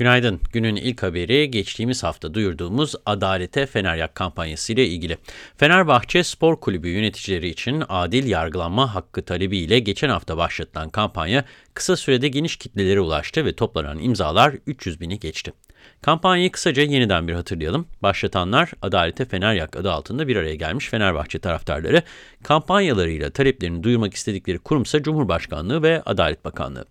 Günaydın. Günün ilk haberi geçtiğimiz hafta duyurduğumuz Adalete Feneryak kampanyası ile ilgili. Fenerbahçe Spor Kulübü yöneticileri için adil yargılanma hakkı talebiyle geçen hafta başlatılan kampanya kısa sürede geniş kitlelere ulaştı ve toplanan imzalar 300 bini geçti. Kampanyayı kısaca yeniden bir hatırlayalım. Başlatanlar Adalete Feneryak adı altında bir araya gelmiş Fenerbahçe taraftarları. Kampanyalarıyla taleplerini duyurmak istedikleri kurumsa Cumhurbaşkanlığı ve Adalet Bakanlığı.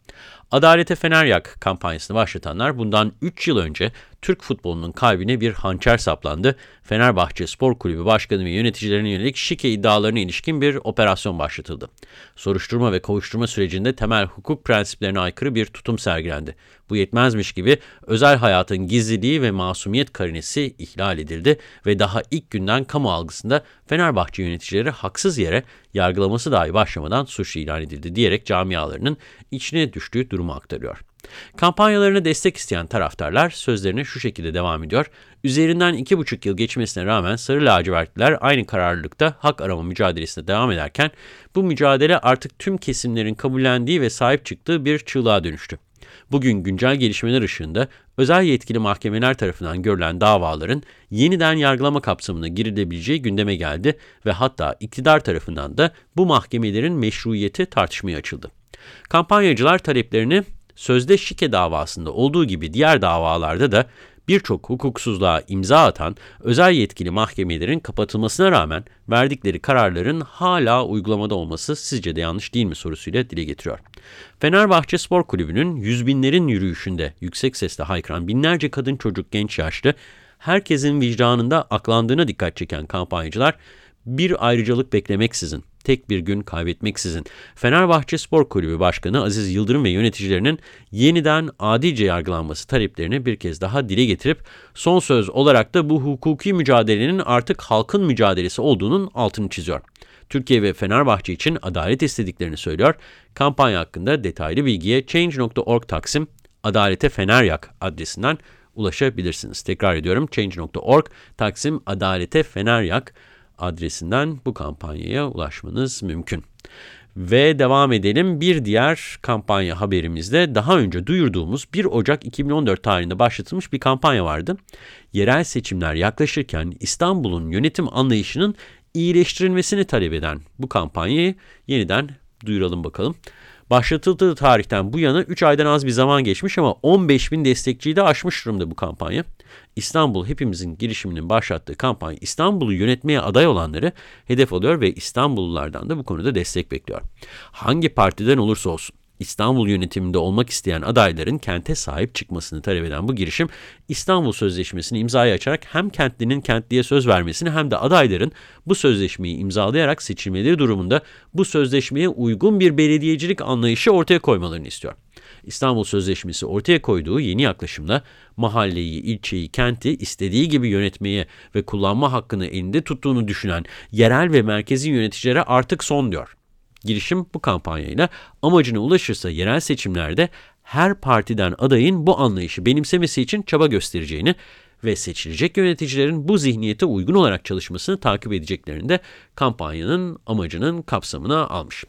Adalete Feneryak kampanyasını başlatanlar bundan 3 yıl önce Türk futbolunun kalbine bir hançer saplandı. Fenerbahçe Spor Kulübü Başkanı ve yöneticilerine yönelik şike iddialarına ilişkin bir operasyon başlatıldı. Soruşturma ve kovuşturma sürecinde temel hukuk prensiplerine aykırı bir tutum sergilendi. Bu yetmezmiş gibi özel hayatın gizliliği ve masumiyet karinesi ihlal edildi ve daha ilk günden kamu algısında Fenerbahçe yöneticileri haksız yere yargılaması dahi başlamadan suçlu ilan edildi diyerek camialarının içine düştüğü durumu aktarıyor. Kampanyalarına destek isteyen taraftarlar sözlerine şu şekilde devam ediyor. Üzerinden iki buçuk yıl geçmesine rağmen Sarı Lacivertliler aynı kararlılıkta hak arama mücadelesine devam ederken bu mücadele artık tüm kesimlerin kabullendiği ve sahip çıktığı bir çığlığa dönüştü. Bugün güncel gelişmeler ışığında özel yetkili mahkemeler tarafından görülen davaların yeniden yargılama kapsamına girilebileceği gündeme geldi ve hatta iktidar tarafından da bu mahkemelerin meşruiyeti tartışmaya açıldı. Kampanyacılar taleplerini sözde şike davasında olduğu gibi diğer davalarda da birçok hukuksuzluğa imza atan özel yetkili mahkemelerin kapatılmasına rağmen verdikleri kararların hala uygulamada olması sizce de yanlış değil mi sorusuyla dile getiriyor. Fenerbahçe Spor Kulübü'nün yüz binlerin yürüyüşünde yüksek sesle haykıran binlerce kadın çocuk genç yaşlı herkesin vicdanında aklandığına dikkat çeken kampanyacılar bir ayrıcalık beklemeksizin tek bir gün kaybetmeksizin Fenerbahçe Spor Kulübü Başkanı Aziz Yıldırım ve yöneticilerinin yeniden adilce yargılanması taleplerini bir kez daha dile getirip son söz olarak da bu hukuki mücadelenin artık halkın mücadelesi olduğunun altını çiziyor. Türkiye ve Fenerbahçe için adalet istediklerini söylüyor. Kampanya hakkında detaylı bilgiye change.org taksim adalete feneryak adresinden ulaşabilirsiniz. Tekrar ediyorum change.org taksim adalete feneryak adresinden bu kampanyaya ulaşmanız mümkün. Ve devam edelim. Bir diğer kampanya haberimizde daha önce duyurduğumuz 1 Ocak 2014 tarihinde başlatılmış bir kampanya vardı. Yerel seçimler yaklaşırken İstanbul'un yönetim anlayışının iyileştirilmesini talep eden bu kampanyayı yeniden duyuralım bakalım. Başlatıldığı tarihten bu yana 3 aydan az bir zaman geçmiş ama 15 bin destekçiyi de aşmış durumda bu kampanya. İstanbul Hepimizin girişiminin başlattığı kampanya İstanbul'u yönetmeye aday olanları hedef alıyor ve İstanbullulardan da bu konuda destek bekliyor. Hangi partiden olursa olsun İstanbul yönetiminde olmak isteyen adayların kente sahip çıkmasını talep eden bu girişim İstanbul Sözleşmesi'ni imzaya açarak hem kentlinin kentliye söz vermesini hem de adayların bu sözleşmeyi imzalayarak seçilmeleri durumunda bu sözleşmeye uygun bir belediyecilik anlayışı ortaya koymalarını istiyor. İstanbul Sözleşmesi ortaya koyduğu yeni yaklaşımla mahalleyi, ilçeyi, kenti istediği gibi yönetmeye ve kullanma hakkını elinde tuttuğunu düşünen yerel ve merkezi yöneticilere artık son diyor. Girişim bu kampanyayla amacına ulaşırsa yerel seçimlerde her partiden adayın bu anlayışı benimsemesi için çaba göstereceğini ve seçilecek yöneticilerin bu zihniyete uygun olarak çalışmasını takip edeceklerini de kampanyanın amacının kapsamına almış.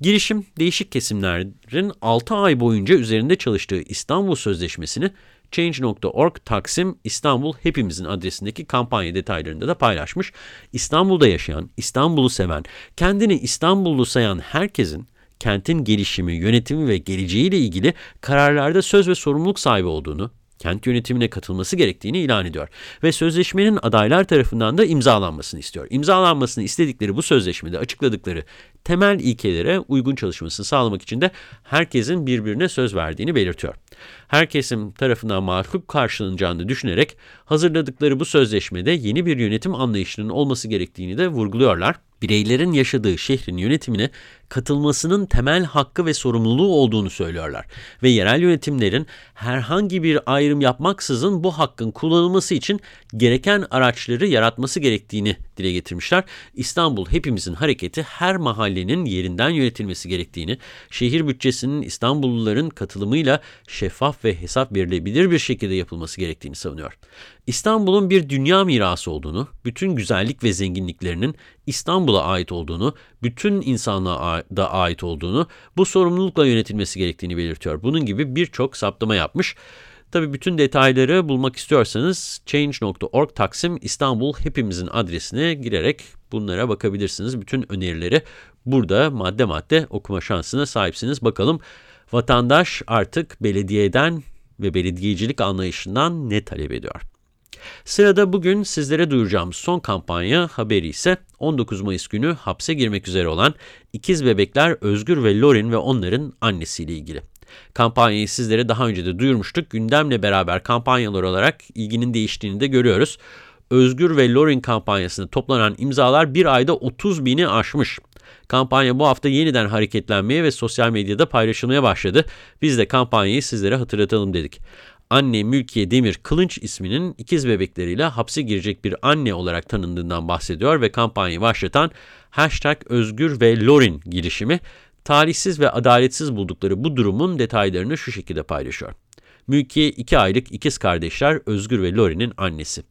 Girişim, değişik kesimlerin 6 ay boyunca üzerinde çalıştığı İstanbul Sözleşmesi'ni Change.org Taksim İstanbul Hepimizin adresindeki kampanya detaylarında da paylaşmış. İstanbul'da yaşayan, İstanbul'u seven, kendini İstanbullu sayan herkesin kentin gelişimi, yönetimi ve geleceğiyle ilgili kararlarda söz ve sorumluluk sahibi olduğunu, kent yönetimine katılması gerektiğini ilan ediyor. Ve sözleşmenin adaylar tarafından da imzalanmasını istiyor. İmzalanmasını istedikleri bu sözleşmede açıkladıkları temel ilkelere uygun çalışmasını sağlamak için de herkesin birbirine söz verdiğini belirtiyor. Her kesim tarafından makul karşılanacağını düşünerek hazırladıkları bu sözleşmede yeni bir yönetim anlayışının olması gerektiğini de vurguluyorlar. Bireylerin yaşadığı şehrin yönetimine katılmasının temel hakkı ve sorumluluğu olduğunu söylüyorlar. Ve yerel yönetimlerin herhangi bir ayrım yapmaksızın bu hakkın kullanılması için gereken araçları yaratması gerektiğini dile getirmişler. İstanbul Hepimizin Hareketi her mahallenin yerinden yönetilmesi gerektiğini, şehir bütçesinin İstanbulluların katılımıyla şeffaf ve hesap verilebilir bir şekilde yapılması gerektiğini savunuyor. İstanbul'un bir dünya mirası olduğunu, bütün güzellik ve zenginliklerinin İstanbul'a ait olduğunu, bütün insanlığa da ait olduğunu, bu sorumlulukla yönetilmesi gerektiğini belirtiyor. Bunun gibi birçok saptama yapmış. Tabii bütün detayları bulmak istiyorsanız change.org Taksim İstanbul hepimizin adresine girerek bunlara bakabilirsiniz. Bütün önerileri burada madde madde okuma şansına sahipsiniz. Bakalım vatandaş artık belediyeden ve belediyecilik anlayışından ne talep ediyor? Sırada bugün sizlere duyuracağım son kampanya haberi ise 19 Mayıs günü hapse girmek üzere olan ikiz bebekler Özgür ve Lorin ve onların annesiyle ilgili. Kampanyayı sizlere daha önce de duyurmuştuk. Gündemle beraber kampanyalar olarak ilginin değiştiğini de görüyoruz. Özgür ve Lorin kampanyasında toplanan imzalar bir ayda 30 bini aşmış. Kampanya bu hafta yeniden hareketlenmeye ve sosyal medyada paylaşılmaya başladı. Biz de kampanyayı sizlere hatırlatalım dedik. Anne Mülkiye Demir Kılınç isminin ikiz bebekleriyle hapse girecek bir anne olarak tanındığından bahsediyor ve kampanyayı başlatan hashtag Özgür ve Lorin girişimi talihsiz ve adaletsiz buldukları bu durumun detaylarını şu şekilde paylaşıyor. Mülkiye 2 aylık ikiz kardeşler Özgür ve Lorin'in annesi.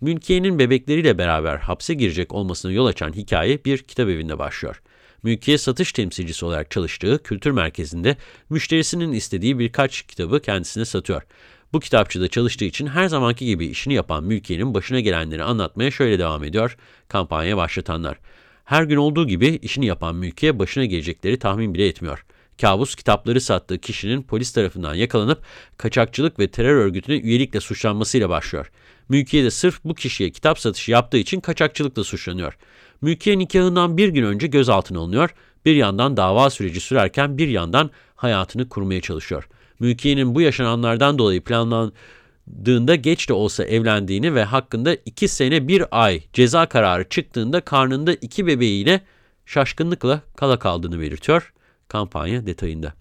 Mülkiye'nin bebekleriyle beraber hapse girecek olmasına yol açan hikaye bir kitap evinde başlıyor. Mülkiye satış temsilcisi olarak çalıştığı kültür merkezinde müşterisinin istediği birkaç kitabı kendisine satıyor. Bu kitapçıda çalıştığı için her zamanki gibi işini yapan Mülkiye'nin başına gelenleri anlatmaya şöyle devam ediyor kampanya başlatanlar. Her gün olduğu gibi işini yapan Mülkiye başına gelecekleri tahmin bile etmiyor. Kabus kitapları sattığı kişinin polis tarafından yakalanıp kaçakçılık ve terör örgütüne üyelikle suçlanmasıyla başlıyor. Mülkiye de sırf bu kişiye kitap satışı yaptığı için kaçakçılıkla suçlanıyor. Mülkiye nikahından bir gün önce gözaltına alınıyor, bir yandan dava süreci sürerken bir yandan hayatını kurmaya çalışıyor. Mülkiye'nin bu yaşananlardan dolayı planlandığında geç de olsa evlendiğini ve hakkında iki sene bir ay ceza kararı çıktığında karnında iki bebeğiyle şaşkınlıkla kala kaldığını belirtiyor kampanya detayında.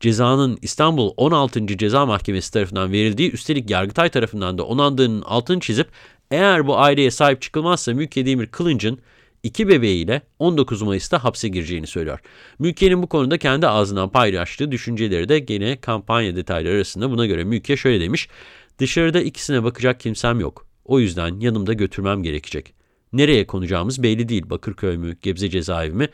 Cezanın İstanbul 16. Ceza Mahkemesi tarafından verildiği, üstelik Yargıtay tarafından da onandığının altını çizip, eğer bu aileye sahip çıkılmazsa Mülkiye Demir Kılınç'ın iki bebeğiyle 19 Mayıs'ta hapse gireceğini söylüyor. Mülkiye'nin bu konuda kendi ağzından paylaştığı düşünceleri de gene kampanya detayları arasında buna göre Mülkiye şöyle demiş. Dışarıda ikisine bakacak kimsem yok. O yüzden yanımda götürmem gerekecek. Nereye konacağımız belli değil. Bakırköy mü, Gebze cezaevi mi?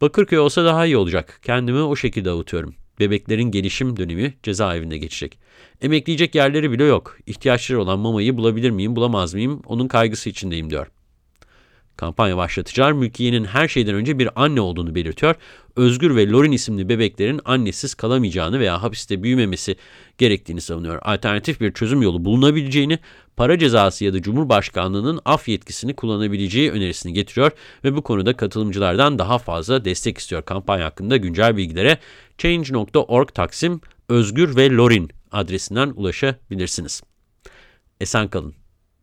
Bakırköy olsa daha iyi olacak. Kendimi o şekilde avutuyorum. Bebeklerin gelişim dönemi cezaevinde geçecek. Emekleyecek yerleri bile yok. İhtiyaçları olan mamayı bulabilir miyim, bulamaz mıyım? Onun kaygısı içindeyim diyor. Kampanya başlatıcılar Mülkiye'nin her şeyden önce bir anne olduğunu belirtiyor. Özgür ve Lorin isimli bebeklerin annesiz kalamayacağını veya hapiste büyümemesi gerektiğini savunuyor. Alternatif bir çözüm yolu bulunabileceğini, para cezası ya da Cumhurbaşkanlığının af yetkisini kullanabileceği önerisini getiriyor ve bu konuda katılımcılardan daha fazla destek istiyor. Kampanya hakkında güncel bilgilere change.org Taksim Özgür ve Lorin adresinden ulaşabilirsiniz. Esen kalın.